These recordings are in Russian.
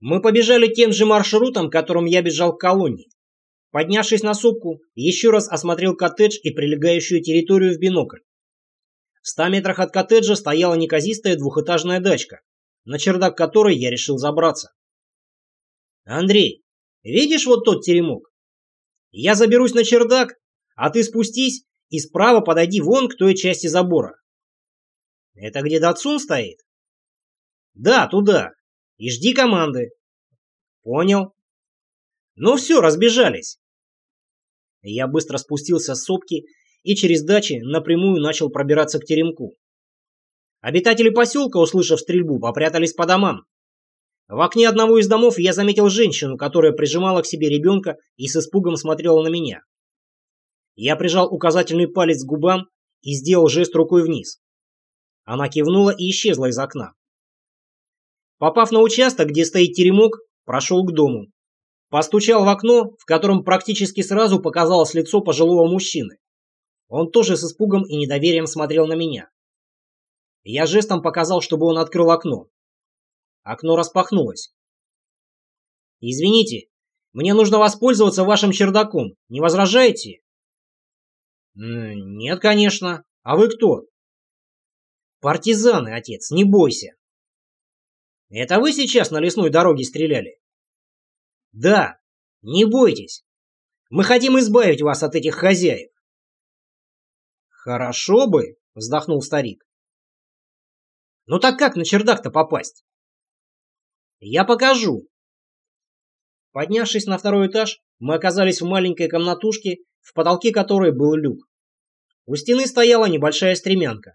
Мы побежали тем же маршрутом, которым я бежал к колонии. Поднявшись на сопку, еще раз осмотрел коттедж и прилегающую территорию в бинокль. В ста метрах от коттеджа стояла неказистая двухэтажная дачка, на чердак которой я решил забраться. «Андрей, видишь вот тот теремок? Я заберусь на чердак, а ты спустись и справа подойди вон к той части забора. Это где Датсун стоит? Да, туда. И жди команды. Понял. Ну все, разбежались. Я быстро спустился с сопки и через дачи напрямую начал пробираться к теремку. Обитатели поселка, услышав стрельбу, попрятались по домам. В окне одного из домов я заметил женщину, которая прижимала к себе ребенка и с испугом смотрела на меня. Я прижал указательный палец к губам и сделал жест рукой вниз. Она кивнула и исчезла из окна. Попав на участок, где стоит теремок, прошел к дому. Постучал в окно, в котором практически сразу показалось лицо пожилого мужчины. Он тоже с испугом и недоверием смотрел на меня. Я жестом показал, чтобы он открыл окно. Окно распахнулось. «Извините, мне нужно воспользоваться вашим чердаком. Не возражаете?» «Нет, конечно. А вы кто?» «Партизаны, отец, не бойся». «Это вы сейчас на лесной дороге стреляли?» «Да, не бойтесь. Мы хотим избавить вас от этих хозяев». «Хорошо бы», — вздохнул старик. «Ну так как на чердак-то попасть?» «Я покажу». Поднявшись на второй этаж, мы оказались в маленькой комнатушке, в потолке которой был люк. У стены стояла небольшая стремянка.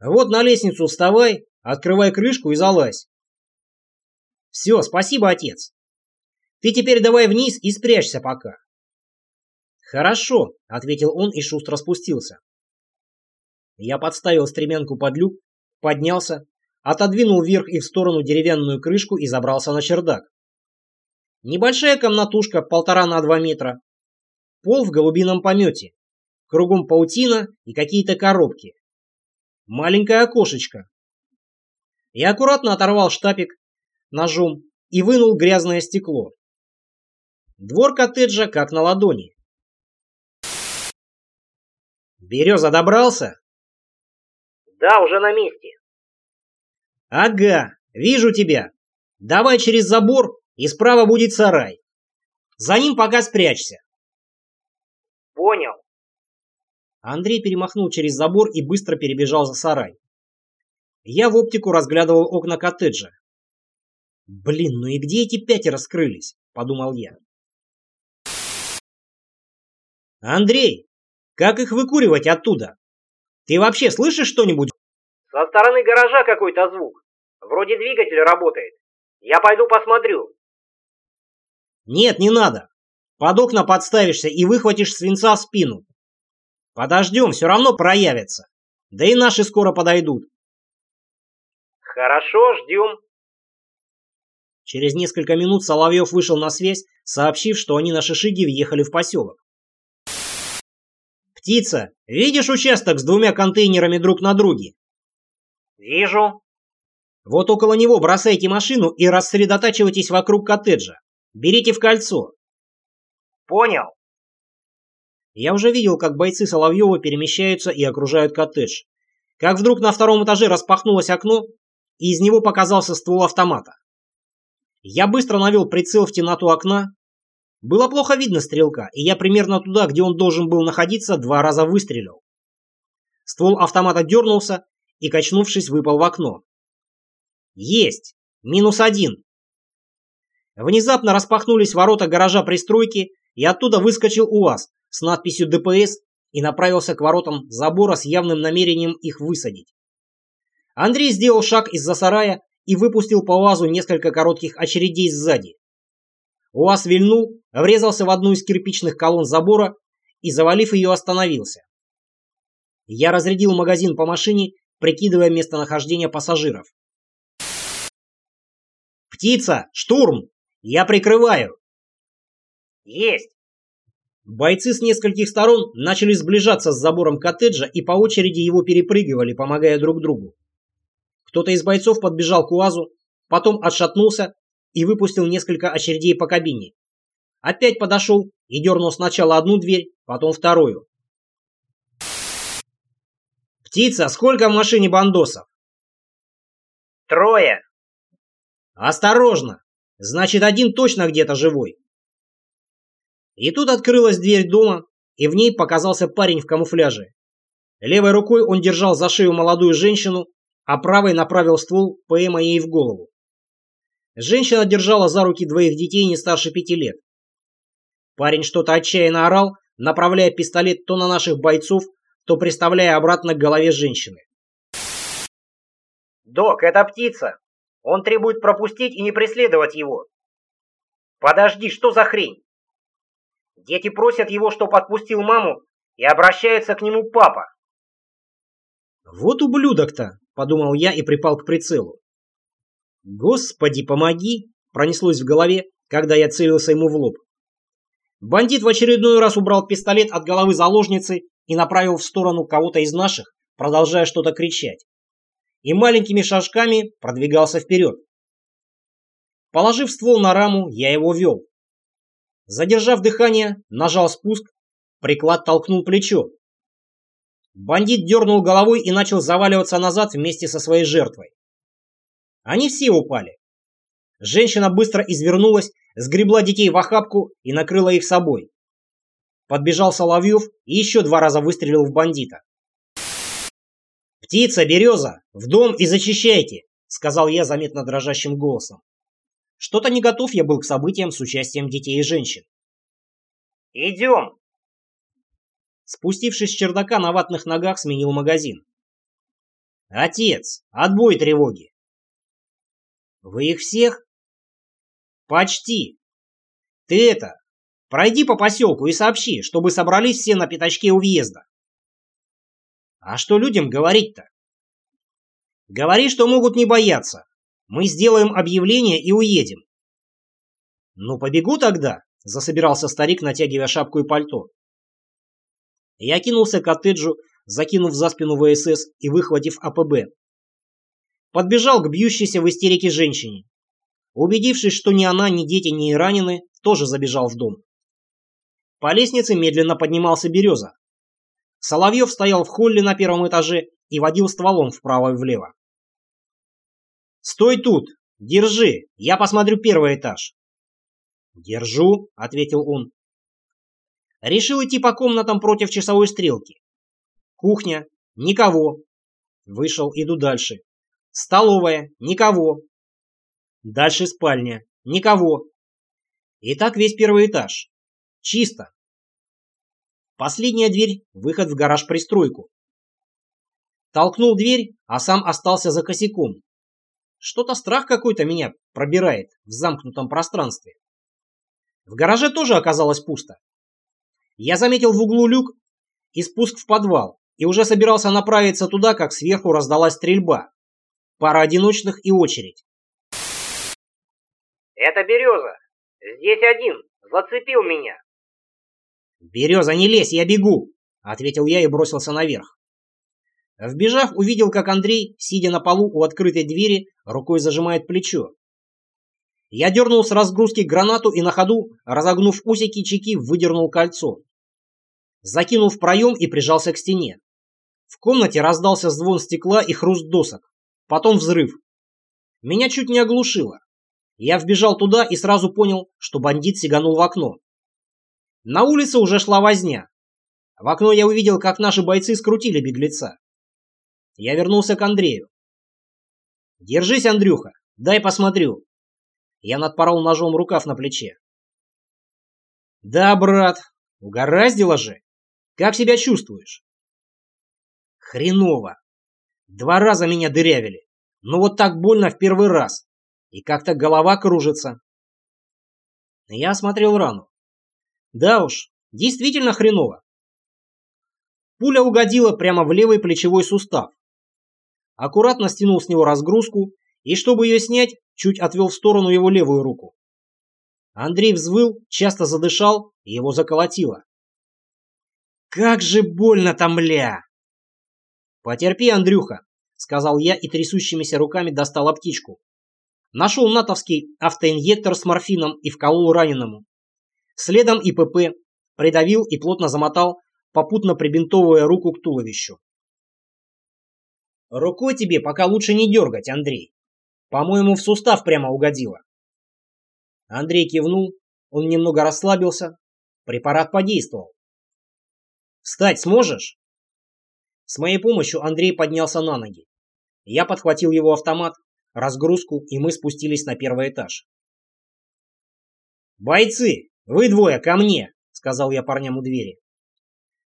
«Вот на лестницу вставай, открывай крышку и залазь». «Все, спасибо, отец. Ты теперь давай вниз и спрячься пока». «Хорошо», — ответил он и шустро спустился. Я подставил стремянку под люк, поднялся, отодвинул вверх и в сторону деревянную крышку и забрался на чердак. Небольшая комнатушка полтора на два метра. Пол в голубином помете. Кругом паутина и какие-то коробки. Маленькое окошечко. Я аккуратно оторвал штапик ножом и вынул грязное стекло. Двор коттеджа как на ладони. Береза добрался? Да, уже на месте. Ага, вижу тебя. Давай через забор и справа будет сарай. За ним пока спрячься. Понял. Андрей перемахнул через забор и быстро перебежал за сарай. Я в оптику разглядывал окна коттеджа. «Блин, ну и где эти пятеро скрылись?» – подумал я. «Андрей, как их выкуривать оттуда? Ты вообще слышишь что-нибудь?» «Со стороны гаража какой-то звук. Вроде двигатель работает. Я пойду посмотрю». «Нет, не надо. Под окна подставишься и выхватишь свинца в спину. Подождем, все равно проявятся. Да и наши скоро подойдут». «Хорошо, ждем». Через несколько минут Соловьев вышел на связь, сообщив, что они на шишиге въехали в поселок. «Птица, видишь участок с двумя контейнерами друг на друге?» «Вижу». «Вот около него бросайте машину и рассредотачивайтесь вокруг коттеджа. Берите в кольцо». «Понял». Я уже видел, как бойцы Соловьева перемещаются и окружают коттедж. Как вдруг на втором этаже распахнулось окно, и из него показался ствол автомата. Я быстро навел прицел в темноту окна. Было плохо видно стрелка, и я примерно туда, где он должен был находиться, два раза выстрелил. Ствол автомата дернулся и, качнувшись, выпал в окно. Есть! Минус один! Внезапно распахнулись ворота гаража пристройки, и оттуда выскочил УАЗ с надписью ДПС и направился к воротам забора с явным намерением их высадить. Андрей сделал шаг из-за сарая и выпустил по УАЗу несколько коротких очередей сзади. УАЗ вильнул, врезался в одну из кирпичных колонн забора и, завалив ее, остановился. Я разрядил магазин по машине, прикидывая местонахождение пассажиров. «Птица! Штурм! Я прикрываю!» «Есть!» Бойцы с нескольких сторон начали сближаться с забором коттеджа и по очереди его перепрыгивали, помогая друг другу. Кто-то из бойцов подбежал к УАЗу, потом отшатнулся и выпустил несколько очередей по кабине. Опять подошел и дернул сначала одну дверь, потом вторую. «Птица, сколько в машине бандосов?» «Трое!» «Осторожно! Значит, один точно где-то живой!» И тут открылась дверь дома, и в ней показался парень в камуфляже. Левой рукой он держал за шею молодую женщину, а правой направил ствол ПМа ей в голову. Женщина держала за руки двоих детей не старше пяти лет. Парень что-то отчаянно орал, направляя пистолет то на наших бойцов, то приставляя обратно к голове женщины. «Док, это птица! Он требует пропустить и не преследовать его!» «Подожди, что за хрень?» Дети просят его, чтоб отпустил маму, и обращаются к нему папа. «Вот ублюдок-то!» — подумал я и припал к прицелу. «Господи, помоги!» — пронеслось в голове, когда я целился ему в лоб. Бандит в очередной раз убрал пистолет от головы заложницы и направил в сторону кого-то из наших, продолжая что-то кричать. И маленькими шажками продвигался вперед. Положив ствол на раму, я его вел. Задержав дыхание, нажал спуск, приклад толкнул плечо. Бандит дернул головой и начал заваливаться назад вместе со своей жертвой. Они все упали. Женщина быстро извернулась, сгребла детей в охапку и накрыла их собой. Подбежал Соловьев и еще два раза выстрелил в бандита. «Птица, береза, в дом и зачищайте!» — сказал я заметно дрожащим голосом. Что-то не готов я был к событиям с участием детей и женщин. «Идем!» Спустившись с чердака на ватных ногах, сменил магазин. «Отец, отбой тревоги!» «Вы их всех?» «Почти. Ты это, пройди по поселку и сообщи, чтобы собрались все на пятачке у въезда». «А что людям говорить-то?» «Говори, что могут не бояться. Мы сделаем объявление и уедем». «Ну, побегу тогда», — засобирался старик, натягивая шапку и пальто. Я кинулся к коттеджу, закинув за спину ВСС и выхватив АПБ. Подбежал к бьющейся в истерике женщине. Убедившись, что ни она, ни дети не ранены, тоже забежал в дом. По лестнице медленно поднимался Береза. Соловьев стоял в холле на первом этаже и водил стволом вправо и влево. «Стой тут! Держи! Я посмотрю первый этаж!» «Держу», — ответил он. Решил идти по комнатам против часовой стрелки. Кухня. Никого. Вышел, иду дальше. Столовая. Никого. Дальше спальня. Никого. И так весь первый этаж. Чисто. Последняя дверь – выход в гараж-пристройку. Толкнул дверь, а сам остался за косяком. Что-то страх какой-то меня пробирает в замкнутом пространстве. В гараже тоже оказалось пусто. Я заметил в углу люк и спуск в подвал, и уже собирался направиться туда, как сверху раздалась стрельба. Пара одиночных и очередь. «Это Береза. Здесь один. Зацепил меня». «Береза, не лезь, я бегу!» — ответил я и бросился наверх. Вбежав, увидел, как Андрей, сидя на полу у открытой двери, рукой зажимает плечо. Я дернул с разгрузки гранату и на ходу, разогнув усики чеки, выдернул кольцо. Закинул в проем и прижался к стене. В комнате раздался звон стекла и хруст досок. Потом взрыв. Меня чуть не оглушило. Я вбежал туда и сразу понял, что бандит сиганул в окно. На улице уже шла возня. В окно я увидел, как наши бойцы скрутили беглеца. Я вернулся к Андрею. «Держись, Андрюха, дай посмотрю». Я надпорол ножом рукав на плече. «Да, брат, угораздило же. Как себя чувствуешь?» «Хреново. Два раза меня дырявили. Но вот так больно в первый раз. И как-то голова кружится». Я осмотрел рану. Да уж, действительно хреново. Пуля угодила прямо в левый плечевой сустав. Аккуратно стянул с него разгрузку и, чтобы ее снять, чуть отвел в сторону его левую руку. Андрей взвыл, часто задышал, и его заколотило. «Как же больно там, ля!» «Потерпи, Андрюха», — сказал я и трясущимися руками достал аптечку. Нашел натовский автоинъектор с морфином и вколол раненому. Следом ИПП придавил и плотно замотал, попутно прибинтовывая руку к туловищу. Рукой тебе пока лучше не дергать, Андрей. По-моему, в сустав прямо угодило. Андрей кивнул, он немного расслабился. Препарат подействовал. «Встать сможешь?» С моей помощью Андрей поднялся на ноги. Я подхватил его автомат, разгрузку, и мы спустились на первый этаж. «Бойцы, вы двое ко мне!» — сказал я парням у двери.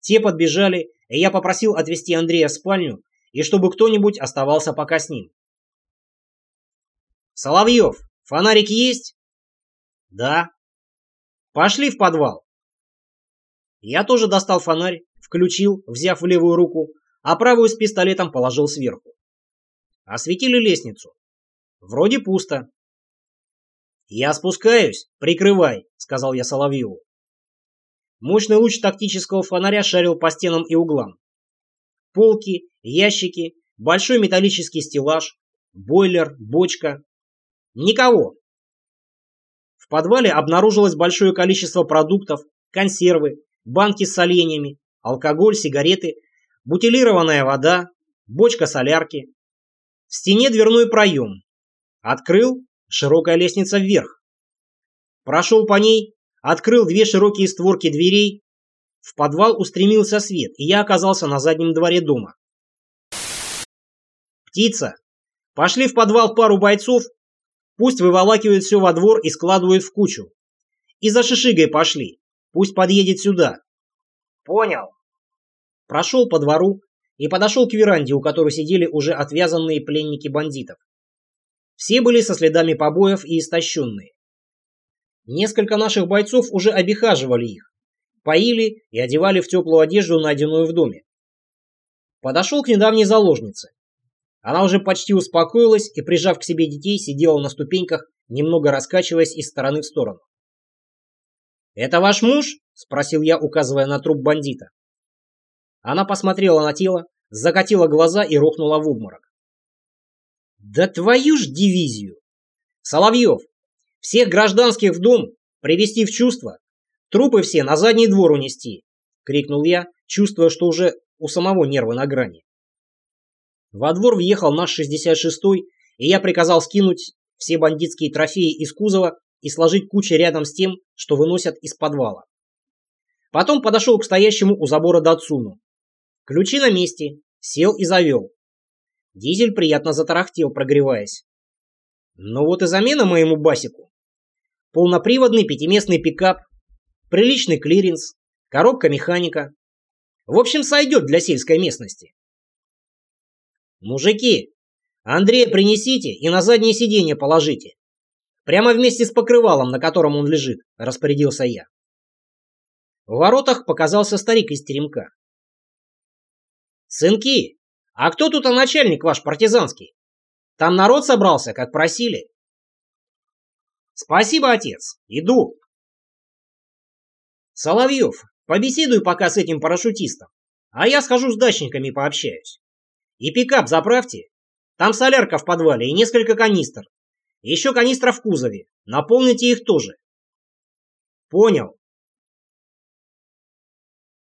Те подбежали, и я попросил отвезти Андрея в спальню, и чтобы кто-нибудь оставался пока с ним. «Соловьев, фонарик есть?» «Да». «Пошли в подвал». Я тоже достал фонарь, включил, взяв в левую руку, а правую с пистолетом положил сверху. Осветили лестницу. Вроде пусто. «Я спускаюсь, прикрывай», — сказал я Соловьеву. Мощный луч тактического фонаря шарил по стенам и углам. Полки, ящики, большой металлический стеллаж, бойлер, бочка. Никого. В подвале обнаружилось большое количество продуктов, консервы, банки с соленьями, алкоголь, сигареты, бутилированная вода, бочка солярки. В стене дверной проем. Открыл широкая лестница вверх. Прошел по ней, открыл две широкие створки дверей. В подвал устремился свет, и я оказался на заднем дворе дома. «Птица! Пошли в подвал пару бойцов, пусть выволакивают все во двор и складывают в кучу. И за шишигой пошли, пусть подъедет сюда». «Понял». Прошел по двору и подошел к веранде, у которой сидели уже отвязанные пленники бандитов. Все были со следами побоев и истощенные. Несколько наших бойцов уже обихаживали их, поили и одевали в теплую одежду, найденную в доме. Подошел к недавней заложнице. Она уже почти успокоилась и, прижав к себе детей, сидела на ступеньках, немного раскачиваясь из стороны в сторону. «Это ваш муж?» – спросил я, указывая на труп бандита. Она посмотрела на тело, закатила глаза и рухнула в обморок. Да твою ж дивизию! Соловьев, всех гражданских в дом привести в чувство, трупы все на задний двор унести, крикнул я, чувствуя, что уже у самого нервы на грани. Во двор въехал наш 66-й, и я приказал скинуть все бандитские трофеи из кузова и сложить кучи рядом с тем, что выносят из подвала. Потом подошел к стоящему у забора Датсуну. Ключи на месте, сел и завел. Дизель приятно затарахтел, прогреваясь. Ну вот и замена моему басику. Полноприводный пятиместный пикап, приличный клиренс, коробка механика. В общем, сойдет для сельской местности. Мужики, Андрея принесите и на заднее сиденье положите. Прямо вместе с покрывалом, на котором он лежит, распорядился я. В воротах показался старик из теремка. «Сынки, а кто тут а начальник ваш партизанский? Там народ собрался, как просили. Спасибо, отец. Иду. Соловьев, побеседуй пока с этим парашютистом. А я схожу с дачниками пообщаюсь. И пикап заправьте. Там солярка в подвале и несколько канистр. Еще канистра в кузове. Наполните их тоже. Понял.